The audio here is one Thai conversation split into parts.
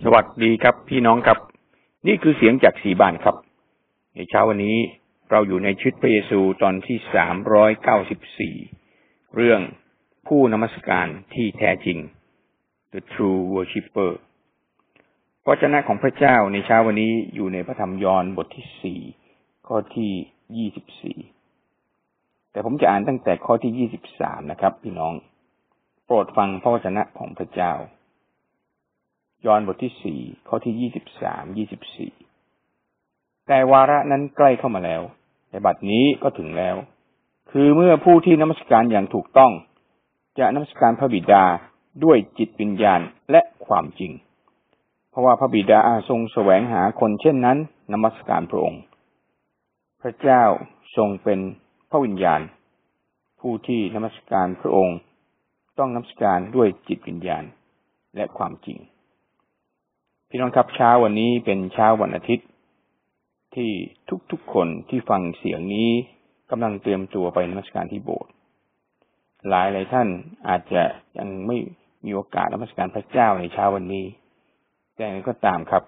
สวัสดีครับ พี่น้องครับ นี่คือเสียงจากสีบานครับ ในเช้าวันนี้เราอยู่ในชุดพระเยซูตอนที่สามร้อยเก้าสิบสี่เรื่องผู้นมัสการที่แท้จริง the true worshipper พระเจ้าของพระเจ้าในเช้าวันนี้อยู่ในพระธรรมยอห์นบทที่สี่ข้อที่ยี่สิบสี่แต่ผมจะอ่านตั้งแต่ข้อที่ยี่สิบสามนะครับ พี่น้อง โปรดฟังพระวจนะของพระเจ้า ยอห์นบทที่สี่ข้อที่ยี่สิบสามยี่สิบสี่แต่วาระนั้นใกล้เข้ามาแล้วแต่บัดนี้ก็ถึงแล้ว คือเมื่อผู้ที่นมัสการอย่างถูกต้อง จะนมัสการพระบิดาด้วยจิตวิญญาณและความจริง เพราะว่าพระบิดาอาทรงแสวงหาคนเช่นนั้นนมัสการพระองค์ พระเจ้าทรงเป็นพระวิญญาณ ผู้ที่นมัสการพระองค์ ต้องนมัสการด้วยจิตวิญญาณและความจริง พี่น้องครับเช้าวันนี้เป็นเช้าวันอาทิตย์ ที่ทุกๆคนที่ฟังเสียงนี้กำลังเตรียมตัวไปนมัสการที่โบสถ์หลายหลายท่านอาจจะยังไม่มีโอกาสนมัสการพระเจ้าในเช้าวันนี้ แต่ก็ตามครับ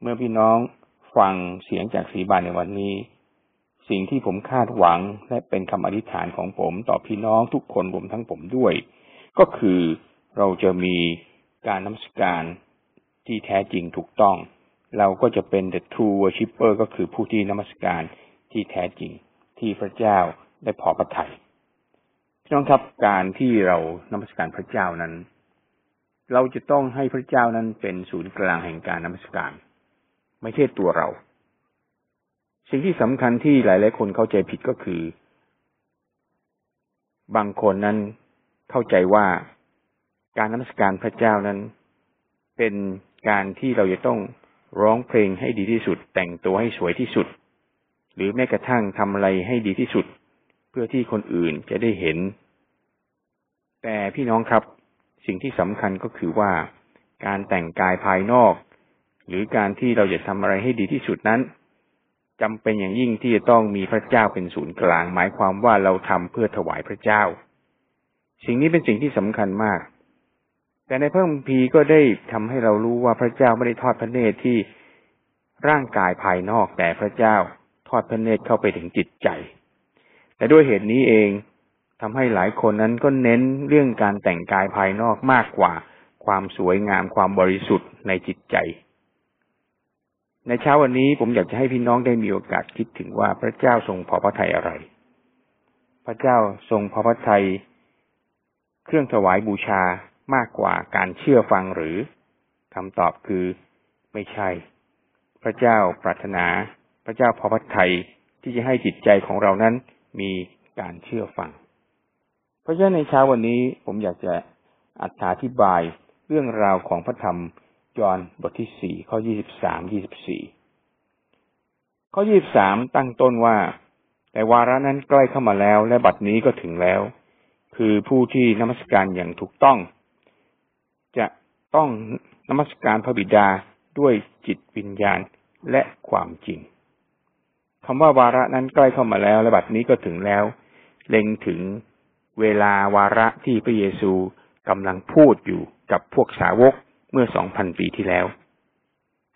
เมื่อพี่น้องฟังเสียงจากสีบานในวันนี้ สิ่งที่ผมคาดหวังและเป็นคำอธิษฐานของผมต่อพี่น้องทุกคนรวมทั้งผมด้วย ก็คือเราจะมีการนมัสการ ที่แท้จริงถูกต้อง เราก็จะเป็น the true worshipper ก็คือผู้ที่นมัสการที่แท้จริงที่พระเจ้าได้พอพระทัยพี่น้องครับการที่เรานมัสการพระเจ้านั้น เราจะต้องให้พระเจ้านั้นเป็นศูนย์กลางแห่งการนมัสการ ไม่ใช่ตัวเรา สิ่งที่สำคัญที่หลายๆคนเข้าใจผิดก็คือ บางคนนั้นเข้าใจว่าการนมัสการพระเจ้านั้นเป็น การที่เราจะต้องร้องเพลงให้ดีที่สุด แต่งตัวให้สวยที่สุด หรือแม้กระทั่งทำอะไรให้ดีที่สุด เพื่อที่คนอื่นจะได้เห็น แต่พี่น้องครับ สิ่งที่สำคัญก็คือว่า การแต่งกายภายนอก หรือการที่เราจะทำอะไรให้ดีที่สุดนั้นจำเป็นอย่างยิ่งที่จะต้องมีพระเจ้าเป็นศูนย์กลาง หมายความว่าเราทำเพื่อถวายพระเจ้า สิ่งนี้เป็นสิ่งที่สำคัญมาก แต่ในพระคัมภีร์ก็ได้ทำให้เรารู้ว่าพระเจ้าไม่ได้ทอดพระเนตรที่ร่างกายภายนอก แต่พระเจ้าทอดพระเนตรเข้าไปถึงจิตใจแต่ด้วยเหตุนี้เองทำให้หลายคนนั้นก็เน้นเรื่องการแต่งกายภายนอกมากกว่าความสวยงามความบริสุทธิ์ในจิตใจ ในเช้าวันนี้ผมอยากจะให้พี่น้องได้มีโอกาสคิดถึงว่าพระเจ้าทรงพอพระทัยอะไร พระเจ้าทรงพอพระทัยเครื่องถวายบูชา มากกว่าการเชื่อฟังหรือคำตอบคือไม่ใช่ พระเจ้าปรารถนา พระเจ้าพอพระทัยที่จะให้จิตใจของเรานั้นมีการเชื่อฟัง เพราะฉะนั้นในเช้าวันนี้ผมอยากจะอธิบายเรื่องราวของพระธรรมยอห์นบทที่สี่ข้อยี่สิบสามยี่สิบสี่ข้อยี่สิบสามตั้งต้นว่า แต่วาระนั้นใกล้เข้ามาแล้ว และบัดนี้ก็ถึงแล้ว คือผู้ที่นมัสการอย่างถูกต้อง ต้องนมัสการพระบิดาด้วยจิตวิญญาณและความจริงคำว่าวาระนั้นใกล้เข้ามาแล้วและบัดนี้ก็ถึงแล้ว เล็งถึงเวลาวาระที่พระเยซูกำลังพูดอยู่กับพวกสาวกเมื่อสองพันปีที่แล้ว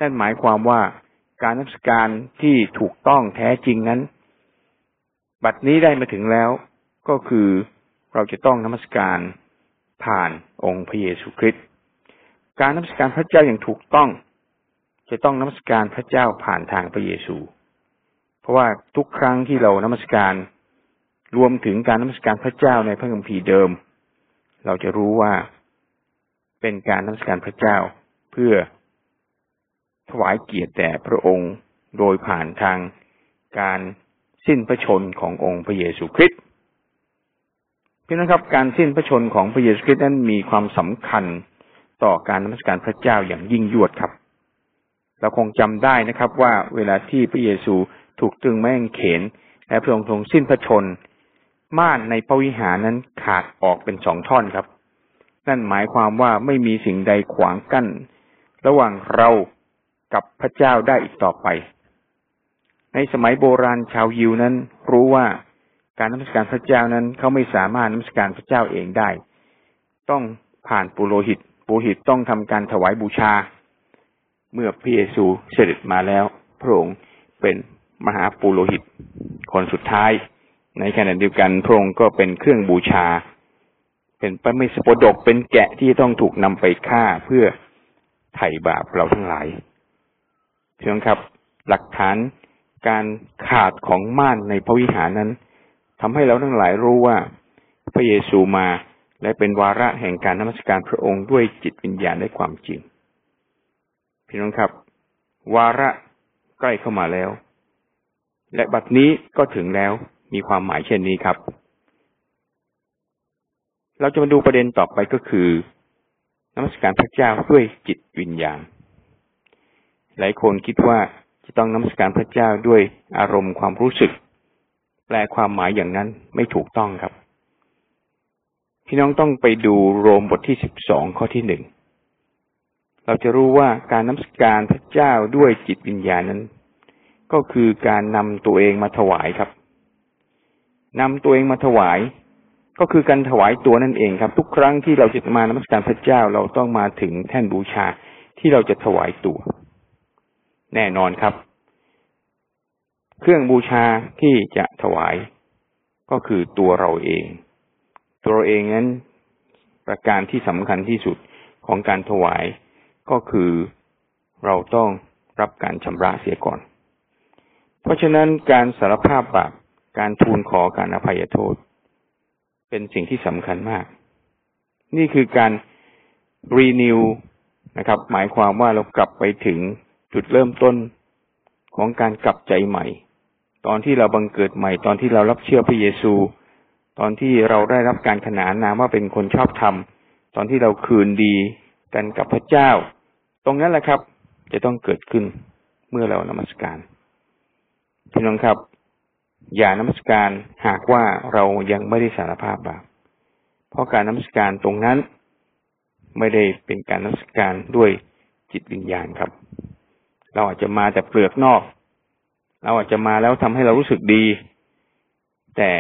นั่นหมายความว่าการนมัสการที่ถูกต้องแท้จริงนั้น บัดนี้ได้มาถึงแล้ว ก็คือเราจะต้องนมัสการผ่านองค์พระเยซูคริสต์ การนมัสการพระเจ้าอย่างถูกต้อง จะต้องนมัสการพระเจ้าผ่านทางพระเยซู เพราะว่าทุกครั้งที่เรานมัสการรวมถึงการนมัสการพระเจ้าในพระคัมภีร์เดิม เราจะรู้ว่าเป็นการนมัสการพระเจ้าเพื่อถวายเกียรติแด่พระองค์โดยผ่านทางการสิ้นพระชนขององค์พระเยซูคริสต์พี่น้องครับการสิ้นพระชนของพระเยซูคริสต์นั้นมีความสำคัญ ต่อการนมัสการพระเจ้าอย่างยิ่งยวดครับ เราคงจำได้นะครับ ว่าเวลาที่พระเยซูถูกตึงแม่งเขน และพระองค์ทรงสิ้นพระชน ม่านในพระวิหารนั้นขาดออกเป็นสองท่อนครับ นั่นหมายความว่าไม่มีสิ่งใดขวางกั้น ระหว่างเรากับพระเจ้าได้อีกต่อไป ในสมัยโบราณชาวยิวนั้น รู้ว่าการนมัสการพระเจ้านั้นเขาไม่สามารถนมัสการพระเจ้าเองได้ ต้องผ่านปุโรหิต ปุโรหิตต้องทำการถวายบูชา เมื่อพระเยซูเสด็จมาแล้ว พระองค์เป็นมหาปุโรหิตคนสุดท้าย ในขณะเดียวกันพระองค์ก็เป็นเครื่องบูชา เป็นพระเมสโปดกเป็นแกะที่ต้องถูกนำไปฆ่าเพื่อไถ่บาปเราทั้งหลายเพียงครับ หลักฐานการขาดของม่านในพระวิหารนั้นทำให้เราทั้งหลายรู้ว่า พระเยซูมา และเป็นวาระแห่งการนมัสการพระองค์ด้วยจิตวิญญาณและความจริง พี่น้องครับ วาระใกล้เข้ามาแล้ว และบัดนี้ก็ถึงแล้วมีความหมายเช่นนี้ครับ เราจะมาดูประเด็นต่อไปก็คือนมัสการพระเจ้าด้วยจิตวิญญาณ หลายคนคิดว่าจะต้องนมัสการพระเจ้าด้วยอารมณ์ความรู้สึก แปลความหมายอย่างนั้นไม่ถูกต้องครับ พี่น้องต้องไปดูโรมบทที่สิบสองข้อที่หนึ่งเราจะรู้ว่าการนมัสการพระเจ้าด้วยจิตวิญญาณนั้น ก็คือการนำตัวเองมาถวายครับนำตัวเองมาถวาย ก็คือการถวายตัวนั่นเองครับ ทุกครั้งที่เราจะมานมัสการพระเจ้าเราต้องมาถึงแท่นบูชาที่เราจะถวายตัว แน่นอนครับ เครื่องบูชาที่จะถวาย ก็คือตัวเราเอง ตัวเองนั้นประการที่สำคัญที่สุดของการถวายก็คือเราต้องรับการชำระเสียก่อน เพราะฉะนั้นการสารภาพบาปการทูลขอการอภัยโทษ เป็นสิ่งที่สำคัญมาก นี่คือการรีนิวนะครับ หมายความว่าเรากลับไปถึงจุดเริ่มต้นของการกลับใจใหม่ ตอนที่เราบังเกิดใหม่ ตอนที่เรารับเชื่อพระเยซู ตอนที่เราได้รับการขนานนามว่าเป็นคนชอบธรรม ตอนที่เราคืนดีกันกับพระเจ้า ตรงนั้นแหละครับ จะต้องเกิดขึ้นเมื่อเรานมัสการพี่น้องครับ อย่านมัสการหากว่าเรายังไม่ได้สารภาพบาปเพราะการนมัสการตรงนั้น ไม่ได้เป็นการนมัสการด้วยจิตวิญญาณครับ เราอาจจะมาแต่เปลือกนอก เราอาจจะมาแล้วทำให้เรารู้สึกดี แต่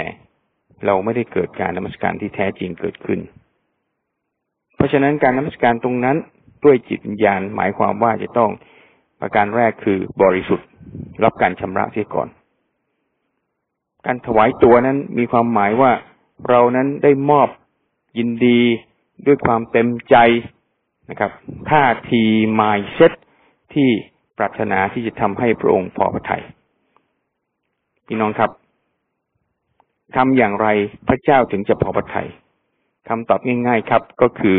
เราไม่ได้เกิดการนมัสการที่แท้จริงเกิดขึ้น เพราะฉะนั้นการนมัสการตรงนั้นด้วยจิตวิญญาณหมายความว่าจะต้องประการแรกคือบริสุทธิ์ รับการชำระเสียก่อน การถวายตัวนั้นมีความหมายว่าเรานั้นได้มอบยินดีด้วยความเต็มใจนะครับท่าทีมายเซ็ตที่ปรารถนาที่จะทำให้พระองค์พอพระทยัยพี่น้องครับ ทำอย่างไรพระเจ้าถึงจะพอพระทยัยคำตอบง่าย ๆครับ ก็คือ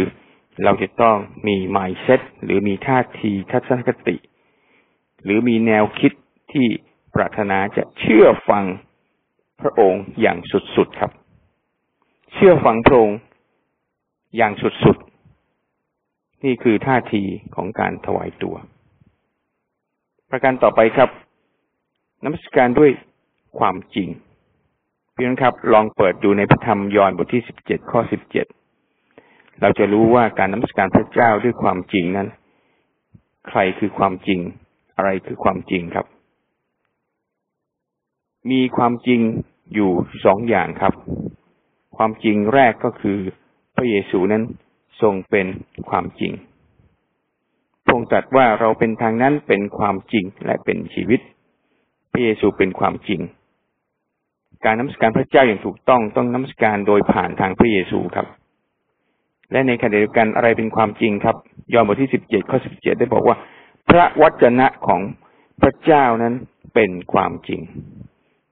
เราจะต้องมีมายเซ็ตหรือมีท่าทีทัศนคติ หรือมีแนวคิดที่ปรารถนาจะเชื่อฟังพระองค์อย่างสุดๆครับ เชื่อฟังพระองค์อย่างสุดๆ นี่คือท่าทีของการถวายตัว ประการต่อไปครับนมัสการด้วยความจริง พี่น้องครับ ลองเปิดดูในพระธรรมยอห์นบทที่สิบเจ็ดข้อสิบเจ็ดเราจะรู้ว่าการนมัสการพระเจ้าด้วยความจริงนั้น ใครคือความจริง อะไรคือความจริงครับ มีความจริงอยู่สองอย่างครับ ความจริงแรกก็คือพระเยซูนั้นทรงเป็นความจริงพงตัดว่าเราเป็นทางนั้นเป็นความจริงและเป็นชีวิต พระเยซูเป็นความจริง การนมัสการพระเจ้าอย่างถูกต้องต้องนมัสการโดยผ่านทางพระเยซูครับ และในขณะเดียวกันอะไรเป็นความจริงครับ ยอห์นบทที่สิบเจ็ดข้อสิบเจ็ดได้บอกว่า พระวจนะของพระเจ้านั้นเป็นความจริง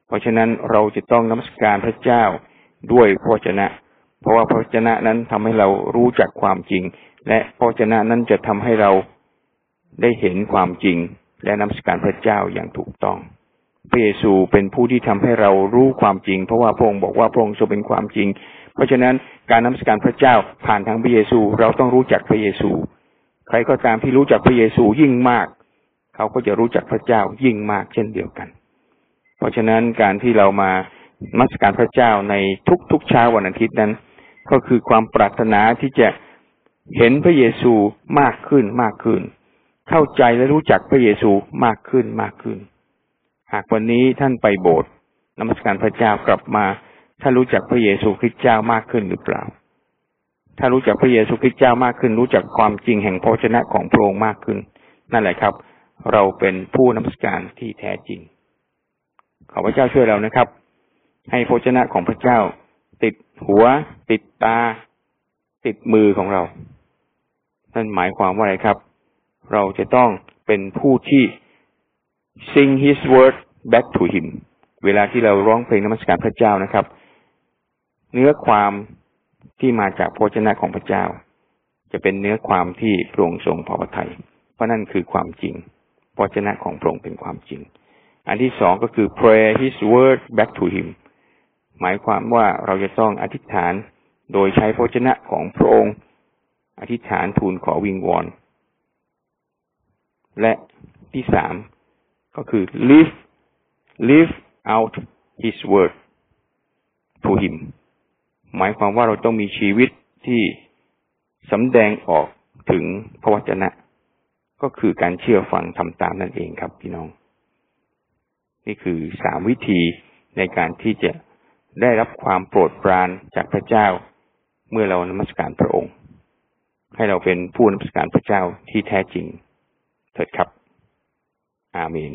เพราะฉะนั้นเราจะต้องนมัสการพระเจ้าด้วยพระวจนะ เพราะว่าพระวจนะนั้นทำให้เรารู้จักความจริง และพระวจนะนั้นจะทำให้เราได้เห็นความจริง และนมัสการพระเจ้าอย่างถูกต้อง พระเยซูเป็นผู้ที่ทำให้เรารู้ความจริง เพราะว่าพระองค์บอกว่าพระองค์ทรงเป็นความจริง เพราะฉะนั้นการนมัสการพระเจ้าผ่านทางพระเยซู เราต้องรู้จักพระเยซู ใครก็ตามที่รู้จักพระเยซูยิ่งมาก เขาก็จะรู้จักพระเจ้ายิ่งมากเช่นเดียวกัน เพราะฉะนั้นการที่เรามามัสการพระเจ้าในทุกๆเช้าวันอาทิตย์นั้น ก็คือความปรารถนาที่จะเห็นพระเยซูมากขึ้นมากขึ้น เข้าใจและรู้จักพระเยซูมากขึ้นมากขึ้น หากวันนี้ท่านไปโบสถ์นมัสการพระเจ้ากลับมาท่านรู้จักพระเยซูคริสต์เจ้ามากขึ้นหรือเปล่า ถ้ารู้จักพระเยซูคริสต์เจ้ามากขึ้น รู้จักความจริงแห่งพระชนะของพระองค์มากขึ้น นั่นแหละครับ เราเป็นผู้นมัสการที่แท้จริง ขอพระเจ้าช่วยเรานะครับ ให้พระเจนะของพระเจ้า ติดหัว ติดตา ติดมือของเรา นั่นหมายความว่าอะไรครับ เราจะต้องเป็นผู้ที่ sing his word back to him เวลาที่เราร้องเพลงนมัสการพระเจ้านะครับ เนื้อความที่มาจากพระเจนะของพระเจ้า จะเป็นเนื้อความที่พระองค์ทรงพอพระทัยเพราะนั่นคือความจริงพระเจนะของพระองค์เป็นความจริง อันที่สองก็คือ pray his word back to him หมายความว่าเราจะต้องอธิษฐานโดยใช้พระเจนะของพระองค์ อธิษฐานทูลขอวิงวอน และที่สาม ก็คือ live live out his word to him หมายความว่าเราต้องมีชีวิตที่สำแดงออกถึงพระวจนะ ก็คือการเชื่อฟังทำตามนั่นเองครับพี่น้อง นี่คือสามวิธีในการที่จะได้รับความโปรดปรานจากพระเจ้า เมื่อเรานมัสการพระองค์ ให้เราเป็นผู้นมัสการพระเจ้าที่แท้จริงเถิดครับ อาเมน